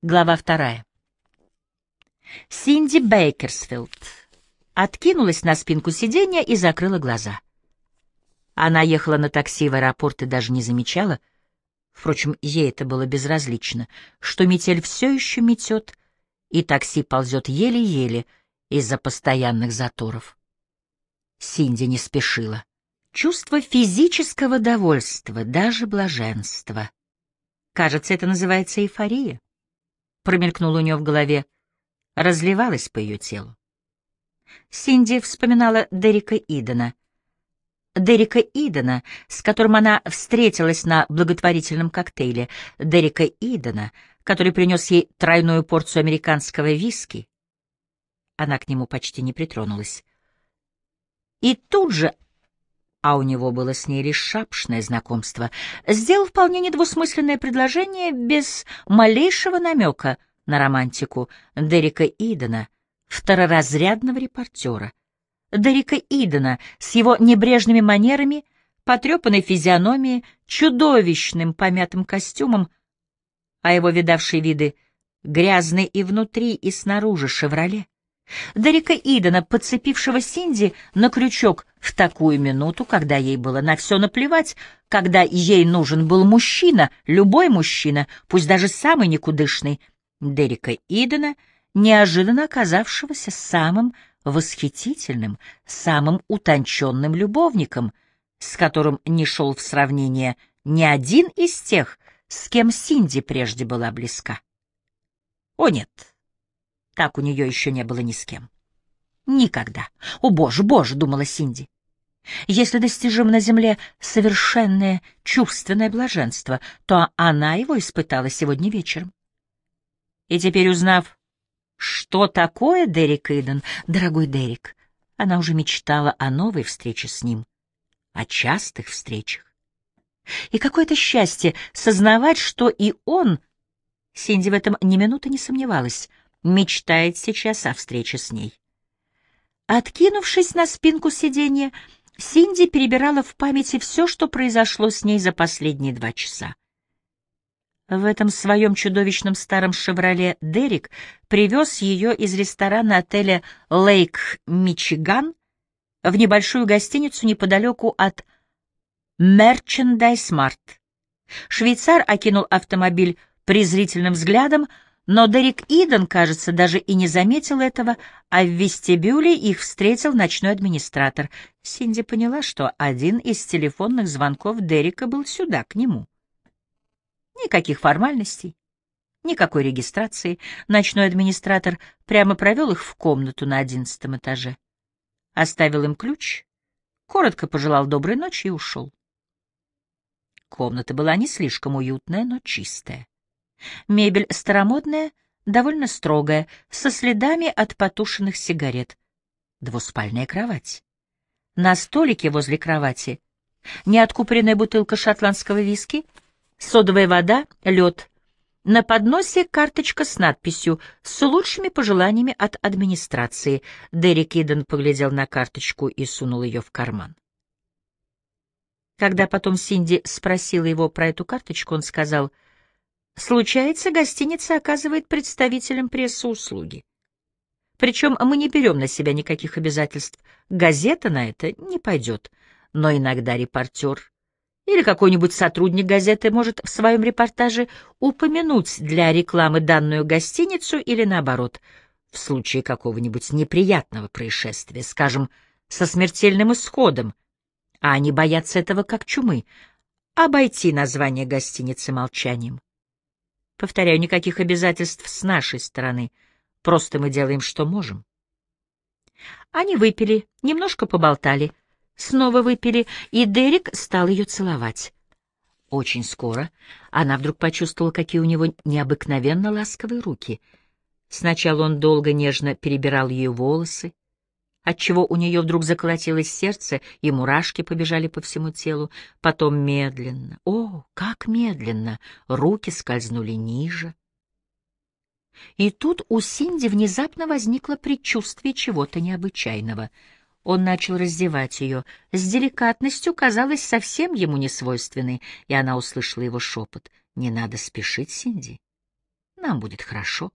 Глава вторая. Синди Бейкерсфилд откинулась на спинку сиденья и закрыла глаза. Она ехала на такси в аэропорт и даже не замечала, впрочем, ей это было безразлично, что метель все еще метет, и такси ползет еле-еле из-за постоянных заторов. Синди не спешила. Чувство физического довольства, даже блаженства. Кажется, это называется эйфория промелькнуло у нее в голове, разливалось по ее телу. Синди вспоминала Дерека Идена. Дерека Идена, с которым она встретилась на благотворительном коктейле, Дерека Идена, который принес ей тройную порцию американского виски. Она к нему почти не притронулась. И тут же, а у него было с ней лишь шапшное знакомство, сделал вполне недвусмысленное предложение без малейшего намека на романтику Дерека Идена, второразрядного репортера. Дерека Идена с его небрежными манерами, потрепанной физиономией, чудовищным помятым костюмом, а его видавшие виды грязный и внутри, и снаружи «Шевроле». Дерека Идена, подцепившего Синди на крючок в такую минуту, когда ей было на все наплевать, когда ей нужен был мужчина, любой мужчина, пусть даже самый никудышный, Дерека Идена, неожиданно оказавшегося самым восхитительным, самым утонченным любовником, с которым не шел в сравнение ни один из тех, с кем Синди прежде была близка. О нет, так у нее еще не было ни с кем. Никогда. О, боже, боже, думала Синди. Если достижимо на земле совершенное чувственное блаженство, то она его испытала сегодня вечером. И теперь, узнав, что такое Дерек Иден, дорогой Дерек, она уже мечтала о новой встрече с ним, о частых встречах. И какое-то счастье сознавать, что и он, Синди в этом ни минуты не сомневалась, мечтает сейчас о встрече с ней. Откинувшись на спинку сиденья, Синди перебирала в памяти все, что произошло с ней за последние два часа. В этом своем чудовищном старом «Шевроле» Дерек привез ее из ресторана отеля «Лейк Мичиган» в небольшую гостиницу неподалеку от «Мерчендайз Март». Швейцар окинул автомобиль презрительным взглядом, но Дерек Иден, кажется, даже и не заметил этого, а в вестибюле их встретил ночной администратор. Синди поняла, что один из телефонных звонков Дерека был сюда, к нему. Никаких формальностей, никакой регистрации. Ночной администратор прямо провел их в комнату на одиннадцатом этаже. Оставил им ключ, коротко пожелал доброй ночи и ушел. Комната была не слишком уютная, но чистая. Мебель старомодная, довольно строгая, со следами от потушенных сигарет. Двуспальная кровать. На столике возле кровати неоткупоренная бутылка шотландского виски, содовая вода, лед. На подносе карточка с надписью «С лучшими пожеланиями от администрации». Дерек Иден поглядел на карточку и сунул ее в карман. Когда потом Синди спросила его про эту карточку, он сказал — Случается, гостиница оказывает представителям прессы услуги. Причем мы не берем на себя никаких обязательств. Газета на это не пойдет. Но иногда репортер или какой-нибудь сотрудник газеты может в своем репортаже упомянуть для рекламы данную гостиницу или наоборот, в случае какого-нибудь неприятного происшествия, скажем, со смертельным исходом, а они боятся этого как чумы, обойти название гостиницы молчанием. Повторяю, никаких обязательств с нашей стороны. Просто мы делаем, что можем. Они выпили, немножко поболтали, снова выпили, и Дерек стал ее целовать. Очень скоро она вдруг почувствовала, какие у него необыкновенно ласковые руки. Сначала он долго нежно перебирал ее волосы, отчего у нее вдруг заколотилось сердце, и мурашки побежали по всему телу. Потом медленно, о, как медленно, руки скользнули ниже. И тут у Синди внезапно возникло предчувствие чего-то необычайного. Он начал раздевать ее, с деликатностью, казалось, совсем ему не свойственной, и она услышала его шепот. «Не надо спешить, Синди. Нам будет хорошо.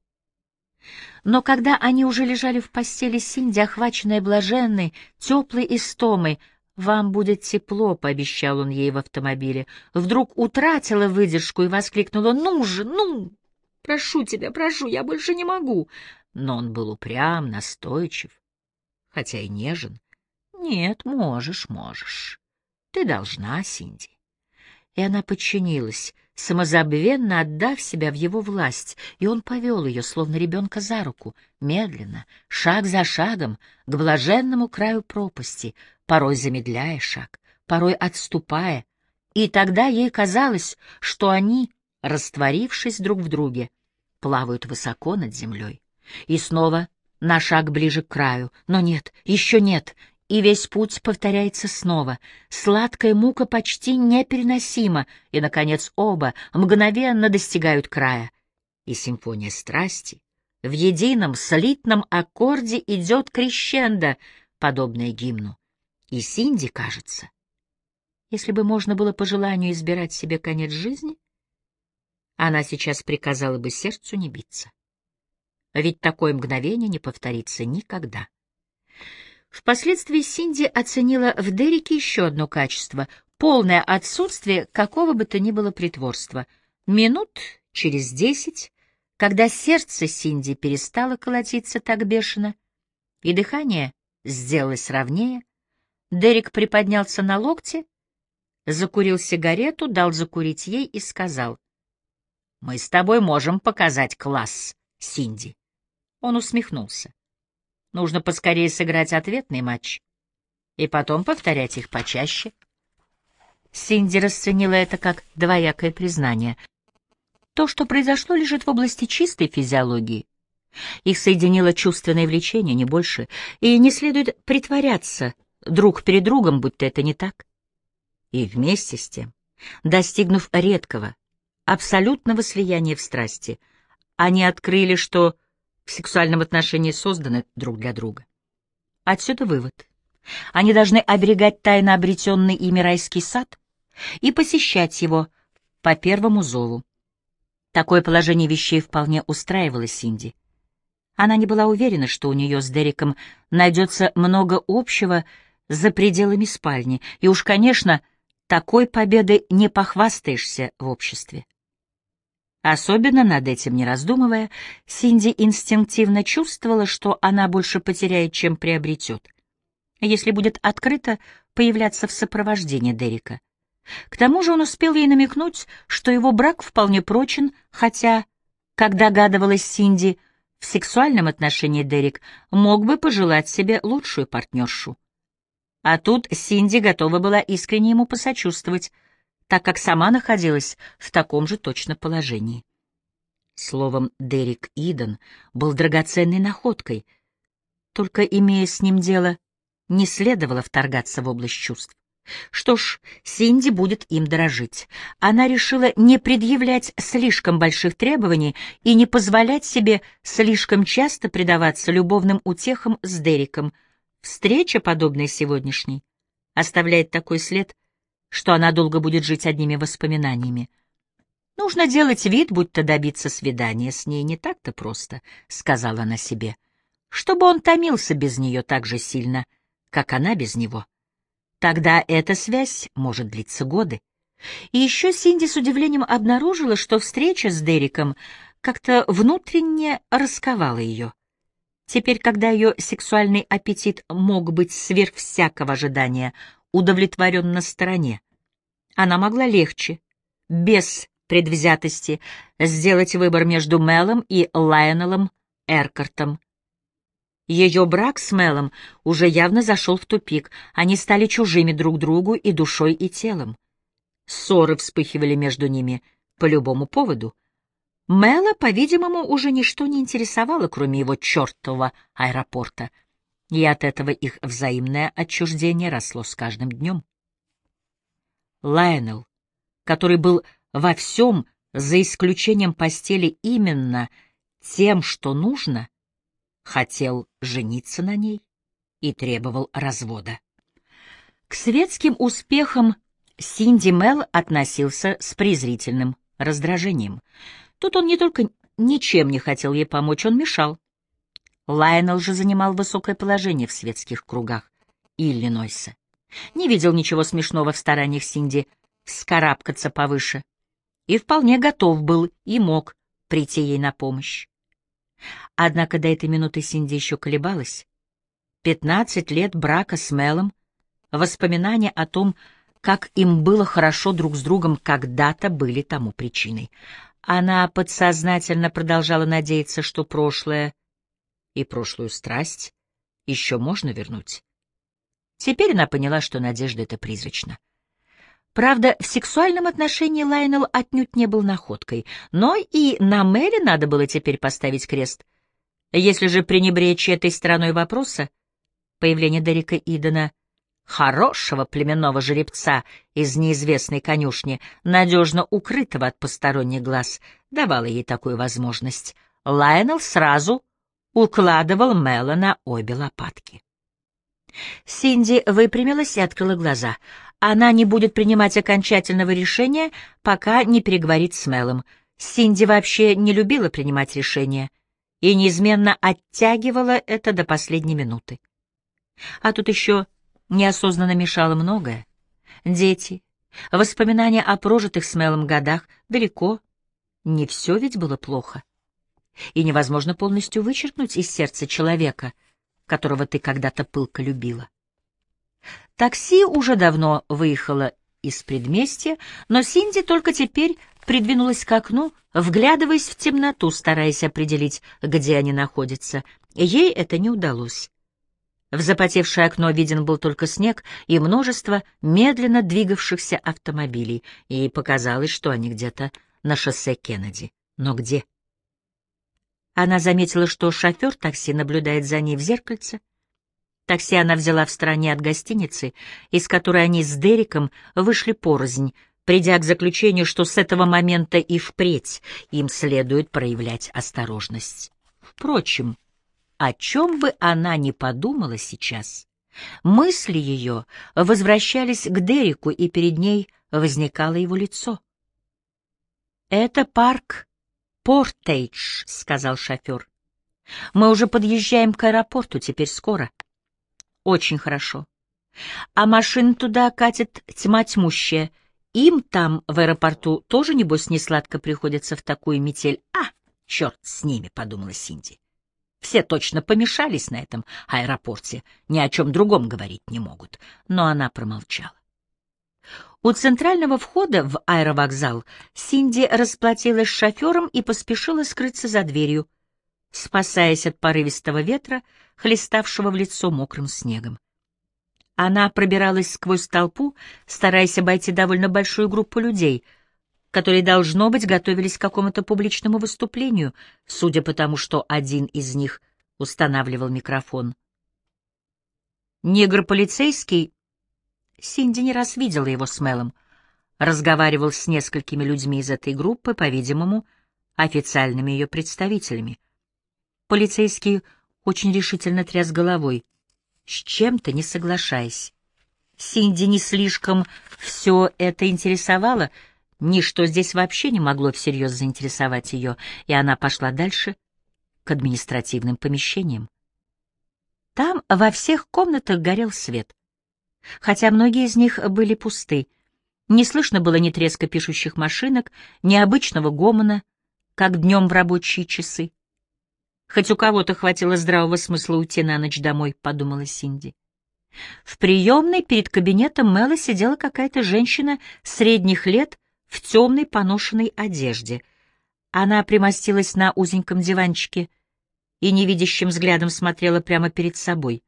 Но когда они уже лежали в постели Синди, охваченная блаженной, теплой истомой, «Вам будет тепло», — пообещал он ей в автомобиле, вдруг утратила выдержку и воскликнула «Ну же, ну! Прошу тебя, прошу, я больше не могу!» Но он был упрям, настойчив, хотя и нежен. «Нет, можешь, можешь. Ты должна, Синди». И она подчинилась, самозабвенно отдав себя в его власть, и он повел ее, словно ребенка за руку, медленно, шаг за шагом, к блаженному краю пропасти, порой замедляя шаг, порой отступая, и тогда ей казалось, что они, растворившись друг в друге, плавают высоко над землей. И снова на шаг ближе к краю, но нет, еще нет, и весь путь повторяется снова. Сладкая мука почти непереносима, и, наконец, оба мгновенно достигают края. И симфония страсти в едином слитном аккорде идет крещендо, подобное гимну. И Синди, кажется, если бы можно было по желанию избирать себе конец жизни, она сейчас приказала бы сердцу не биться. Ведь такое мгновение не повторится никогда. Впоследствии Синди оценила в Дереке еще одно качество — полное отсутствие какого бы то ни было притворства. Минут через десять, когда сердце Синди перестало колотиться так бешено, и дыхание сделалось ровнее, Дерек приподнялся на локте, закурил сигарету, дал закурить ей и сказал, «Мы с тобой можем показать класс, Синди». Он усмехнулся. Нужно поскорее сыграть ответный матч и потом повторять их почаще. Синди расценила это как двоякое признание. То, что произошло, лежит в области чистой физиологии. Их соединило чувственное влечение, не больше, и не следует притворяться друг перед другом, будто это не так. И вместе с тем, достигнув редкого, абсолютного слияния в страсти, они открыли, что в сексуальном отношении созданы друг для друга. Отсюда вывод. Они должны оберегать тайно обретенный ими райский сад и посещать его по первому зову. Такое положение вещей вполне устраивало Синди. Она не была уверена, что у нее с Дереком найдется много общего за пределами спальни, и уж, конечно, такой победы не похвастаешься в обществе. Особенно над этим не раздумывая, Синди инстинктивно чувствовала, что она больше потеряет, чем приобретет, если будет открыто появляться в сопровождении Дерека. К тому же он успел ей намекнуть, что его брак вполне прочен, хотя, как догадывалась Синди, в сексуальном отношении Дерек мог бы пожелать себе лучшую партнершу. А тут Синди готова была искренне ему посочувствовать, так как сама находилась в таком же точно положении. Словом, Дерек Иден был драгоценной находкой, только, имея с ним дело, не следовало вторгаться в область чувств. Что ж, Синди будет им дорожить. Она решила не предъявлять слишком больших требований и не позволять себе слишком часто предаваться любовным утехам с Дереком. Встреча, подобная сегодняшней, оставляет такой след, что она долго будет жить одними воспоминаниями. «Нужно делать вид, будто добиться свидания с ней не так-то просто», — сказала она себе, «чтобы он томился без нее так же сильно, как она без него. Тогда эта связь может длиться годы». И еще Синди с удивлением обнаружила, что встреча с Дериком как-то внутренне расковала ее. Теперь, когда ее сексуальный аппетит мог быть сверх всякого ожидания удовлетворен на стороне. Она могла легче, без предвзятости, сделать выбор между Мелом и Лайонелом Эркартом. Ее брак с Мелом уже явно зашел в тупик, они стали чужими друг другу и душой, и телом. Ссоры вспыхивали между ними по любому поводу. Мела, по-видимому, уже ничто не интересовало, кроме его чертового аэропорта — и от этого их взаимное отчуждение росло с каждым днем. Лайонел, который был во всем, за исключением постели, именно тем, что нужно, хотел жениться на ней и требовал развода. К светским успехам Синди Мел относился с презрительным раздражением. Тут он не только ничем не хотел ей помочь, он мешал. Лайонел же занимал высокое положение в светских кругах Иллинойса. Не видел ничего смешного в стараниях Синди вскарабкаться повыше и вполне готов был и мог прийти ей на помощь. Однако до этой минуты Синди еще колебалась. Пятнадцать лет брака с Мелом, воспоминания о том, как им было хорошо друг с другом, когда-то были тому причиной. Она подсознательно продолжала надеяться, что прошлое и прошлую страсть еще можно вернуть. Теперь она поняла, что надежда — это призрачно. Правда, в сексуальном отношении Лайнел отнюдь не был находкой, но и на Мэри надо было теперь поставить крест. Если же пренебречь этой стороной вопроса, появление Дерека Идена, хорошего племенного жеребца из неизвестной конюшни, надежно укрытого от посторонних глаз, давало ей такую возможность, Лайнел сразу укладывал Мэла на обе лопатки. Синди выпрямилась и открыла глаза. Она не будет принимать окончательного решения, пока не переговорит с Мелом. Синди вообще не любила принимать решения и неизменно оттягивала это до последней минуты. А тут еще неосознанно мешало многое. Дети, воспоминания о прожитых с Мелом годах далеко. Не все ведь было плохо. И невозможно полностью вычеркнуть из сердца человека, которого ты когда-то пылко любила. Такси уже давно выехало из предместья, но Синди только теперь придвинулась к окну, вглядываясь в темноту, стараясь определить, где они находятся. Ей это не удалось. В запотевшее окно виден был только снег и множество медленно двигавшихся автомобилей, и показалось, что они где-то на шоссе Кеннеди. Но где? Она заметила, что шофер такси наблюдает за ней в зеркальце, Такси она взяла в стороне от гостиницы, из которой они с Дериком вышли порознь, придя к заключению, что с этого момента и впредь им следует проявлять осторожность. Впрочем, о чем бы она ни подумала сейчас, мысли ее возвращались к Дереку, и перед ней возникало его лицо. «Это парк Портейдж», — сказал шофер. «Мы уже подъезжаем к аэропорту, теперь скоро». Очень хорошо. А машин туда катит тьма тьмущая. Им там, в аэропорту, тоже, небось, несладко приходится в такую метель. А, черт с ними, — подумала Синди. Все точно помешались на этом аэропорте, ни о чем другом говорить не могут. Но она промолчала. У центрального входа в аэровокзал Синди расплатилась с шофером и поспешила скрыться за дверью, спасаясь от порывистого ветра, хлеставшего в лицо мокрым снегом. Она пробиралась сквозь толпу, стараясь обойти довольно большую группу людей, которые, должно быть, готовились к какому-то публичному выступлению, судя по тому, что один из них устанавливал микрофон. Негр-полицейский, Синди не раз видела его с Мелом, разговаривал с несколькими людьми из этой группы, по-видимому, официальными ее представителями. Полицейский очень решительно тряс головой, с чем-то не соглашаясь. Синди не слишком все это интересовало, ничто здесь вообще не могло всерьез заинтересовать ее, и она пошла дальше к административным помещениям. Там во всех комнатах горел свет, хотя многие из них были пусты. Не слышно было ни треска пишущих машинок, ни обычного гомона, как днем в рабочие часы. Хоть у кого-то хватило здравого смысла уйти на ночь домой, — подумала Синди. В приемной перед кабинетом Мэла сидела какая-то женщина средних лет в темной поношенной одежде. Она примостилась на узеньком диванчике и невидящим взглядом смотрела прямо перед собой.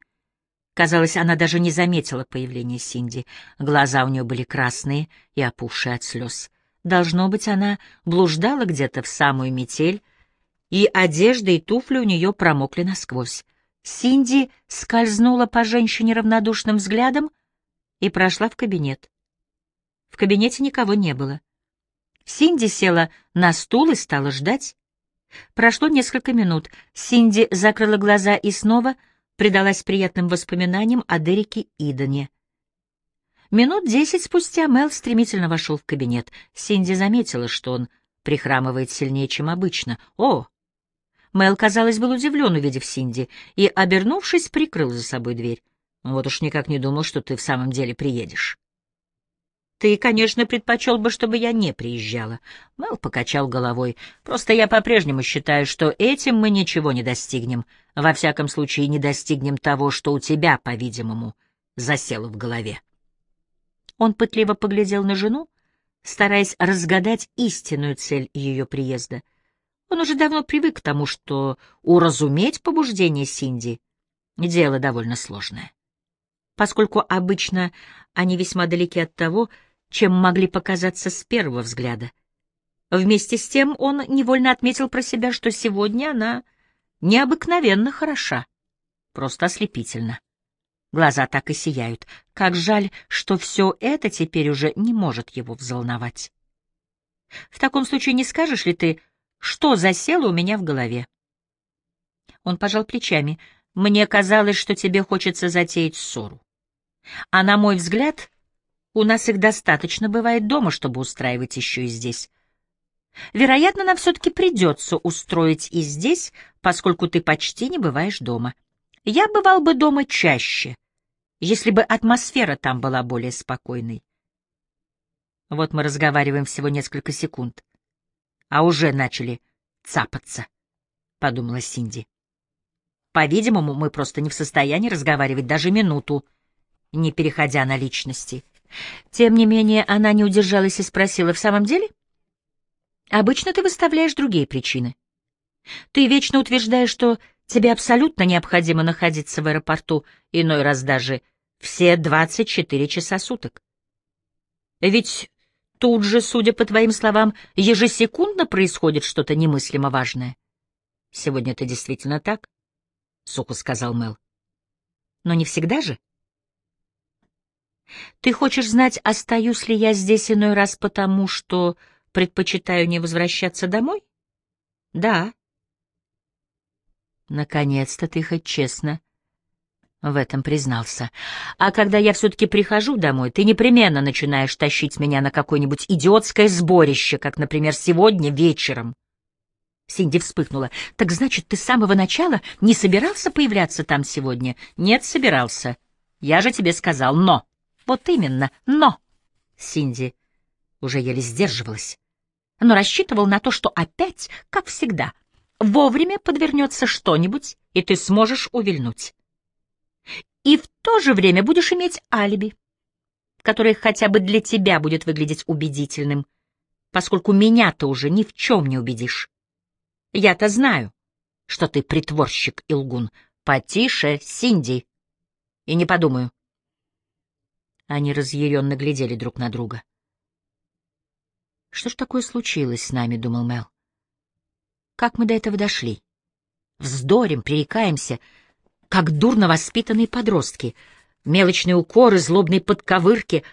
Казалось, она даже не заметила появления Синди. Глаза у нее были красные и опухшие от слез. Должно быть, она блуждала где-то в самую метель, и одежда и туфли у нее промокли насквозь. Синди скользнула по женщине равнодушным взглядом и прошла в кабинет. В кабинете никого не было. Синди села на стул и стала ждать. Прошло несколько минут. Синди закрыла глаза и снова предалась приятным воспоминаниям о Дереке Идоне. Минут десять спустя Мел стремительно вошел в кабинет. Синди заметила, что он прихрамывает сильнее, чем обычно. О! Мэл, казалось, был удивлен, увидев Синди, и, обернувшись, прикрыл за собой дверь. Вот уж никак не думал, что ты в самом деле приедешь. Ты, конечно, предпочел бы, чтобы я не приезжала. Мэл покачал головой. Просто я по-прежнему считаю, что этим мы ничего не достигнем. Во всяком случае, не достигнем того, что у тебя, по-видимому, засело в голове. Он пытливо поглядел на жену, стараясь разгадать истинную цель ее приезда. Он уже давно привык к тому, что уразуметь побуждение Синди — дело довольно сложное. Поскольку обычно они весьма далеки от того, чем могли показаться с первого взгляда. Вместе с тем он невольно отметил про себя, что сегодня она необыкновенно хороша, просто ослепительно. Глаза так и сияют. Как жаль, что все это теперь уже не может его взволновать. В таком случае не скажешь ли ты, что засело у меня в голове? Он пожал плечами. Мне казалось, что тебе хочется затеять ссору. А на мой взгляд, у нас их достаточно бывает дома, чтобы устраивать еще и здесь. Вероятно, нам все-таки придется устроить и здесь, поскольку ты почти не бываешь дома. Я бывал бы дома чаще, если бы атмосфера там была более спокойной. Вот мы разговариваем всего несколько секунд, а уже начали цапаться, — подумала Синди. По-видимому, мы просто не в состоянии разговаривать даже минуту, не переходя на личности. Тем не менее, она не удержалась и спросила, «В самом деле? Обычно ты выставляешь другие причины. Ты вечно утверждаешь, что тебе абсолютно необходимо находиться в аэропорту, иной раз даже все 24 часа суток. Ведь тут же, судя по твоим словам, ежесекундно происходит что-то немыслимо важное. Сегодня это действительно так, — сухо сказал Мел. Но не всегда же. Ты хочешь знать, остаюсь ли я здесь иной раз потому, что предпочитаю не возвращаться домой? Да. Наконец-то ты хоть честно в этом признался. А когда я все-таки прихожу домой, ты непременно начинаешь тащить меня на какое-нибудь идиотское сборище, как, например, сегодня вечером. Синди вспыхнула. «Так значит, ты с самого начала не собирался появляться там сегодня?» «Нет, собирался. Я же тебе сказал, но...» Вот именно, но... Синди уже еле сдерживалась, но рассчитывал на то, что опять, как всегда, вовремя подвернется что-нибудь, и ты сможешь увильнуть. И в то же время будешь иметь алиби, которое хотя бы для тебя будет выглядеть убедительным, поскольку меня ты уже ни в чем не убедишь. Я-то знаю, что ты притворщик и лгун. Потише, Синди. И не подумаю. Они разъяренно глядели друг на друга. «Что ж такое случилось с нами?» — думал Мел. «Как мы до этого дошли? Вздорим, пререкаемся, как дурно воспитанные подростки, мелочные укоры, злобные подковырки,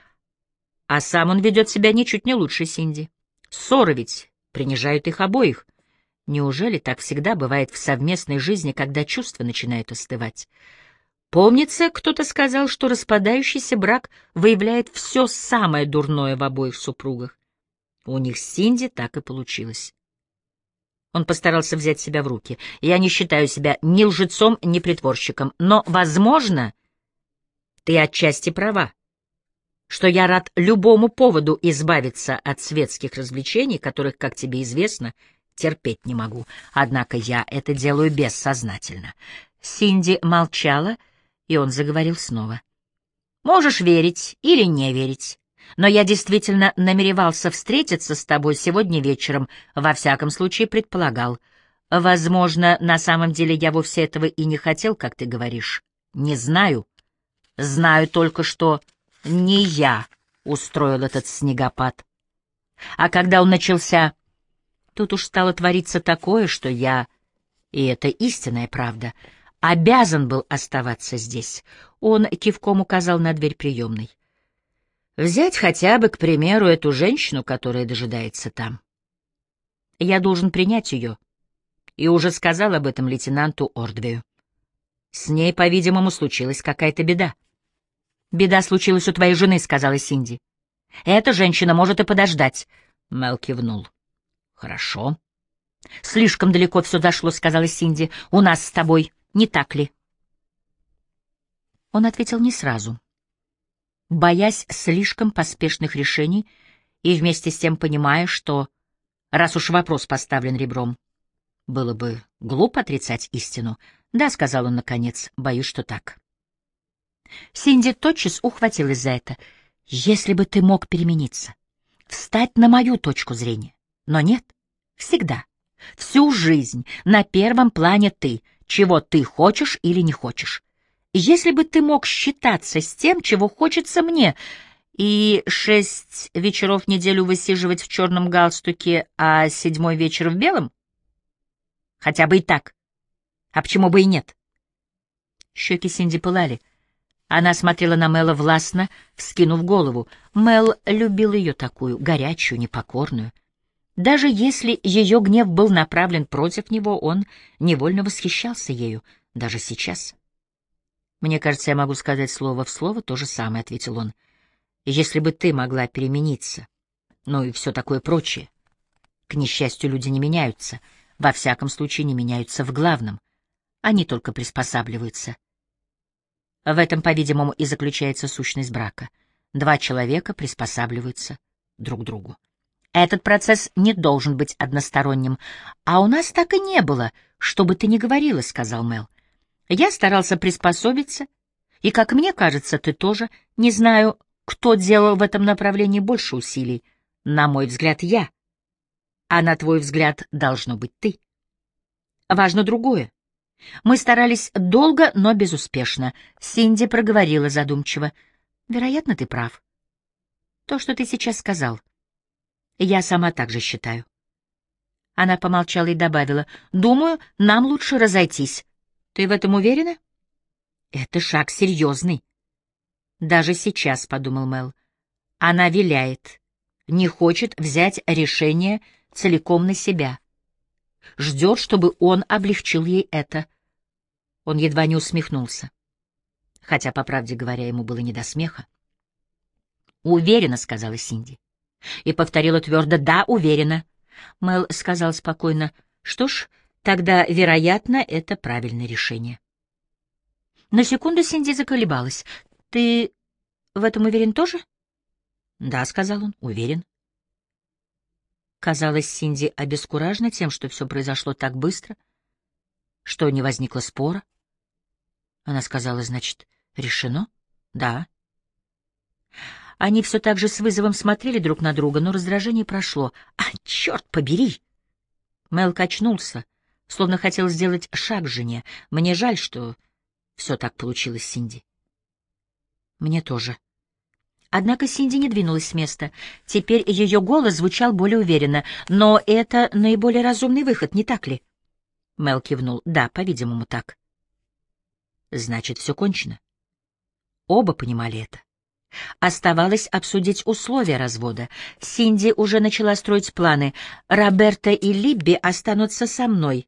а сам он ведет себя ничуть не лучше Синди. Ссоры ведь принижают их обоих. Неужели так всегда бывает в совместной жизни, когда чувства начинают остывать?» Помнится, кто-то сказал, что распадающийся брак выявляет все самое дурное в обоих супругах. У них с Синди так и получилось. Он постарался взять себя в руки. Я не считаю себя ни лжецом, ни притворщиком, но, возможно, ты отчасти права, что я рад любому поводу избавиться от светских развлечений, которых, как тебе известно, терпеть не могу. Однако я это делаю бессознательно. Синди молчала, — и он заговорил снова. «Можешь верить или не верить, но я действительно намеревался встретиться с тобой сегодня вечером, во всяком случае предполагал. Возможно, на самом деле я вовсе этого и не хотел, как ты говоришь. Не знаю. Знаю только, что не я устроил этот снегопад. А когда он начался, тут уж стало твориться такое, что я... И это истинная правда — обязан был оставаться здесь. Он кивком указал на дверь приемной. Взять хотя бы, к примеру, эту женщину, которая дожидается там. Я должен принять ее. И уже сказал об этом лейтенанту Ордвею. С ней, по-видимому, случилась какая-то беда. «Беда случилась у твоей жены», — сказала Синди. «Эта женщина может и подождать», — Мел кивнул. Хорошо. Слишком далеко все дошло, сказала Синди. У нас с тобой, не так ли? Он ответил не сразу, боясь слишком поспешных решений и вместе с тем понимая, что, раз уж вопрос поставлен ребром, было бы глупо отрицать истину. Да, сказал он наконец, боюсь, что так. Синди тотчас ухватилась за это. Если бы ты мог перемениться, встать на мою точку зрения. Но нет, всегда, всю жизнь на первом плане ты, чего ты хочешь или не хочешь. Если бы ты мог считаться с тем, чего хочется мне, и шесть вечеров в неделю высиживать в черном галстуке, а седьмой вечер в белом? Хотя бы и так. А почему бы и нет? Щеки Синди пылали. Она смотрела на Мэла властно, вскинув голову. Мэл любил ее такую, горячую, непокорную. Даже если ее гнев был направлен против него, он невольно восхищался ею, даже сейчас. «Мне кажется, я могу сказать слово в слово то же самое», — ответил он. «Если бы ты могла перемениться, ну и все такое прочее. К несчастью, люди не меняются, во всяком случае не меняются в главном. Они только приспосабливаются. В этом, по-видимому, и заключается сущность брака. Два человека приспосабливаются друг к другу. Этот процесс не должен быть односторонним. А у нас так и не было, что бы ты ни говорила, — сказал Мел. Я старался приспособиться, и, как мне кажется, ты тоже. Не знаю, кто делал в этом направлении больше усилий. На мой взгляд, я. А на твой взгляд, должно быть ты. Важно другое. Мы старались долго, но безуспешно. Синди проговорила задумчиво. Вероятно, ты прав. То, что ты сейчас сказал. Я сама так же считаю. Она помолчала и добавила. Думаю, нам лучше разойтись. Ты в этом уверена? Это шаг серьезный. Даже сейчас, — подумал Мел, — она виляет, не хочет взять решение целиком на себя. Ждет, чтобы он облегчил ей это. Он едва не усмехнулся. Хотя, по правде говоря, ему было не до смеха. «Уверена», — сказала Синди. И повторила твердо «да, уверена». Мел сказал спокойно «что ж, тогда, вероятно, это правильное решение». На секунду Синди заколебалась. «Ты в этом уверен тоже?» «Да», — сказал он, — «уверен». Казалось, Синди обескуражена тем, что все произошло так быстро, что не возникло спора. Она сказала, значит, решено? Да. Они все так же с вызовом смотрели друг на друга, но раздражение прошло. А, черт побери! Мел качнулся, словно хотел сделать шаг жене. Мне жаль, что все так получилось, Синди. Мне тоже. Однако Синди не двинулась с места. Теперь ее голос звучал более уверенно. Но это наиболее разумный выход, не так ли? Мел кивнул. Да, по-видимому, так. Значит, все кончено. Оба понимали это. Оставалось обсудить условия развода. Синди уже начала строить планы. Роберта и Либби останутся со мной.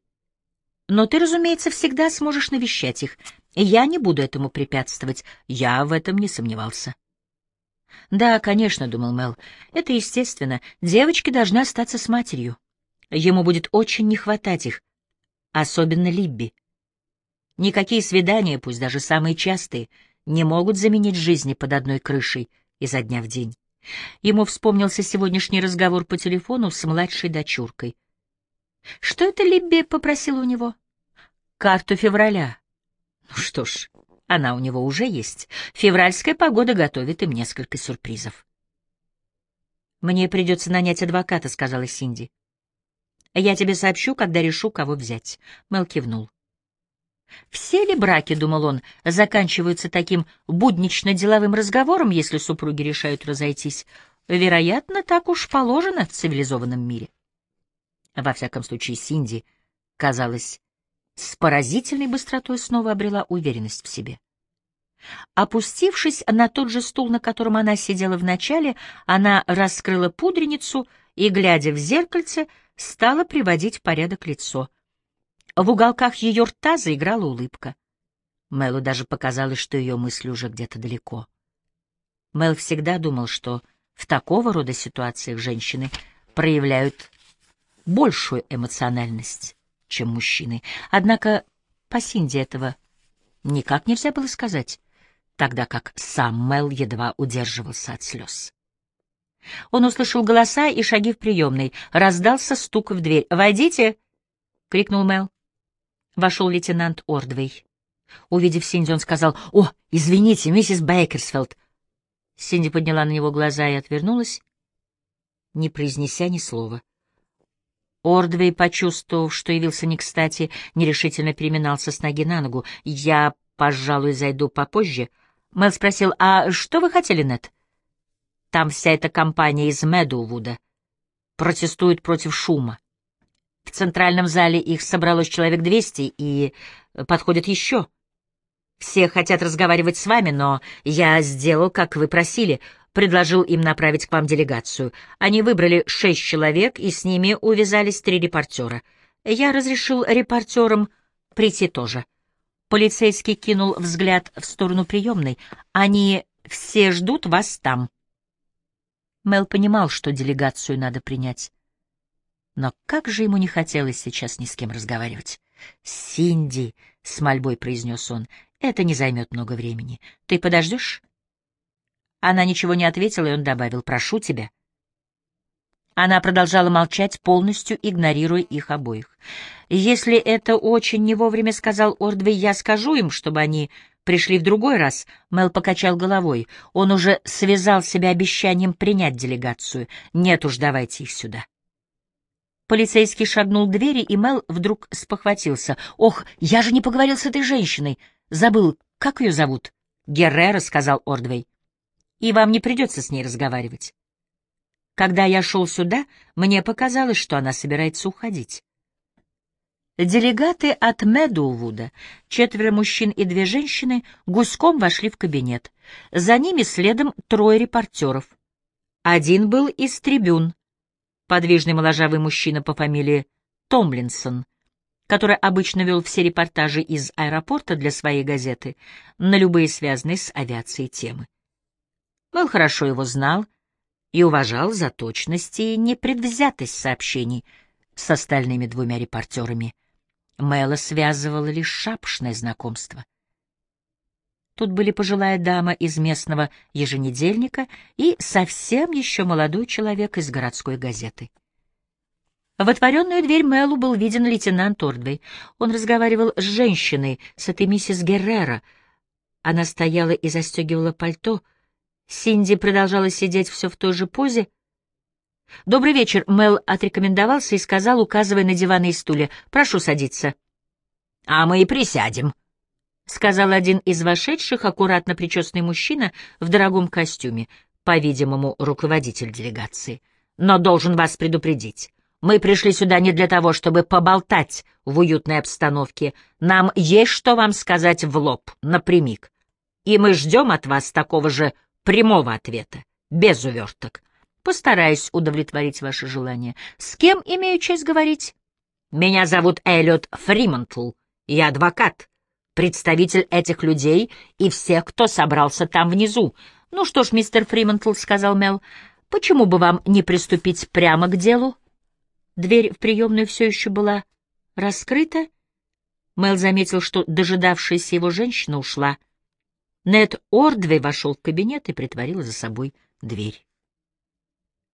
Но ты, разумеется, всегда сможешь навещать их. Я не буду этому препятствовать. Я в этом не сомневался. Да, конечно, — думал Мел, — это естественно. Девочки должны остаться с матерью. Ему будет очень не хватать их, особенно Либби. Никакие свидания, пусть даже самые частые, не могут заменить жизни под одной крышей изо дня в день. Ему вспомнился сегодняшний разговор по телефону с младшей дочуркой. Что это Либби попросила у него? Карту февраля. Ну что ж, она у него уже есть. Февральская погода готовит им несколько сюрпризов. «Мне придется нанять адвоката», — сказала Синди. «Я тебе сообщу, когда решу, кого взять». Мел кивнул. Все ли браки, думал он, заканчиваются таким буднично-деловым разговором, если супруги решают разойтись? Вероятно, так уж положено в цивилизованном мире. Во всяком случае, Синди, казалось, с поразительной быстротой снова обрела уверенность в себе. Опустившись на тот же стул, на котором она сидела вначале, она раскрыла пудреницу и, глядя в зеркальце, стала приводить в порядок лицо — в уголках ее рта заиграла улыбка. Мэлу даже показалось, что ее мысли уже где-то далеко. Мэл всегда думал, что в такого рода ситуациях женщины проявляют большую эмоциональность, чем мужчины. Однако по Синди этого никак нельзя было сказать, тогда как сам Мел едва удерживался от слез. Он услышал голоса и шаги в приемной. Раздался стук в дверь. «Войдите!» — крикнул Мел. Вошел лейтенант Ордвей. Увидев Синди, он сказал, «О, извините, миссис Бейкерсфилд!» Синди подняла на него глаза и отвернулась, не произнеся ни слова. Ордвей, почувствовав, что явился некстати, нерешительно переминался с ноги на ногу. «Я, пожалуй, зайду попозже». Мэл спросил, «А что вы хотели, Нет? Там вся эта компания из Медоувуда протестует против шума. В центральном зале их собралось человек двести, и подходят еще. Все хотят разговаривать с вами, но я сделал, как вы просили, предложил им направить к вам делегацию. Они выбрали шесть человек, и с ними увязались три репортера. Я разрешил репортерам прийти тоже. Полицейский кинул взгляд в сторону приемной. Они все ждут вас там. Мел понимал, что делегацию надо принять. Но как же ему не хотелось сейчас ни с кем разговаривать. «Синди», — с мольбой произнес он, это не займет много времени. Ты подождешь? Она ничего не ответила, и он добавил, прошу тебя. Она продолжала молчать, полностью игнорируя их обоих. «Если это очень не вовремя, — сказал Ордвей, — я скажу им, чтобы они пришли в другой раз». Мел покачал головой. Он уже связал себя обещанием принять делегацию. «Нет уж, давайте их сюда». Полицейский шагнул к двери, и Мел вдруг спохватился. «Ох, я же не поговорил с этой женщиной!» Забыл, как ее зовут? Геррера, — сказал Ордвей. И вам не придется с ней разговаривать. Когда я шел сюда, мне показалось, что она собирается уходить. Делегаты от Медоувуда, четверо мужчин и две женщины, гуськом вошли в кабинет. За ними следом трое репортеров. Один был из трибюн, подвижный моложавый мужчина по фамилии Томлинсон — который обычно вел все репортажи из аэропорта для своей газеты на любые связанные с авиацией темы. Мэл хорошо его знал и уважал за точность и непредвзятость сообщений с остальными двумя репортерами. Мэла связывало лишь шапшное знакомство. Тут были пожилая дама из местного еженедельника и совсем еще молодой человек из городской газеты — в отворенную дверь Мэлу был виден лейтенант Ордвей. Он разговаривал с женщиной, с этой миссис Геррера. Она стояла и застегивала пальто. Синди продолжала сидеть все в той же позе. «Добрый вечер», — Мэл отрекомендовался и сказал, указывая на диваны и стулья. «Прошу садиться». «А мы и присядем», — сказал один из вошедших, аккуратно причесанный мужчина в дорогом костюме, по-видимому, руководитель делегации. «Но должен вас предупредить». Мы пришли сюда не для того, чтобы поболтать в уютной обстановке. Нам есть что вам сказать в лоб, напрямик. И мы ждем от вас такого же прямого ответа, без уверток. Постараюсь удовлетворить ваше желание. С кем имею честь говорить? Меня зовут Эллиот Фримонтл. Я адвокат, представитель этих людей и всех, кто собрался там внизу. Ну что ж, мистер Фримонтл, — сказал Мел, — почему бы вам не приступить прямо к делу? Дверь в приемную все еще была раскрыта. Мэл заметил, что дожидавшаяся его женщина ушла. Нед Ордвей вошел в кабинет и притворил за собой дверь.